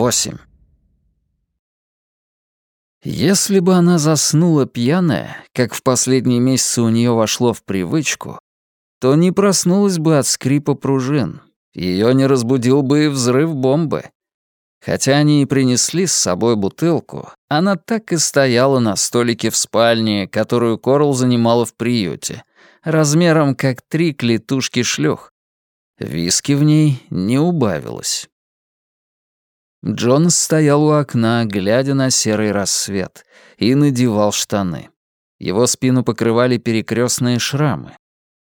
Восемь. Если бы она заснула пьяная, как в последние месяцы у нее вошло в привычку, то не проснулась бы от скрипа пружин. Ее не разбудил бы и взрыв бомбы. Хотя они и принесли с собой бутылку, она так и стояла на столике в спальне, которую Корл занимала в приюте, размером как три клетушки шлюх. Виски в ней не убавилось. Джонас стоял у окна, глядя на серый рассвет, и надевал штаны. Его спину покрывали перекрестные шрамы.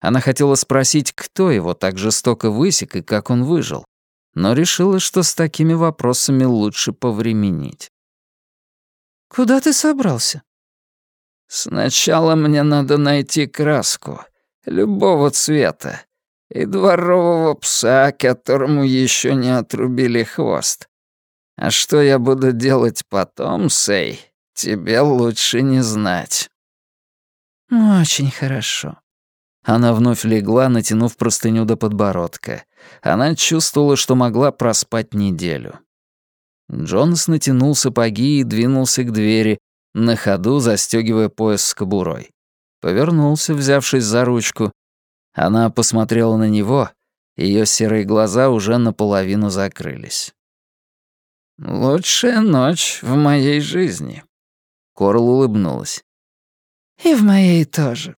Она хотела спросить, кто его так жестоко высек и как он выжил, но решила, что с такими вопросами лучше повременить. «Куда ты собрался?» «Сначала мне надо найти краску, любого цвета, и дворового пса, которому еще не отрубили хвост. А что я буду делать потом, Сэй, тебе лучше не знать». «Очень хорошо». Она вновь легла, натянув простыню до подбородка. Она чувствовала, что могла проспать неделю. Джонс натянул сапоги и двинулся к двери, на ходу застегивая пояс с кобурой. Повернулся, взявшись за ручку. Она посмотрела на него, ее серые глаза уже наполовину закрылись. «Лучшая ночь в моей жизни». Корл улыбнулась. «И в моей тоже».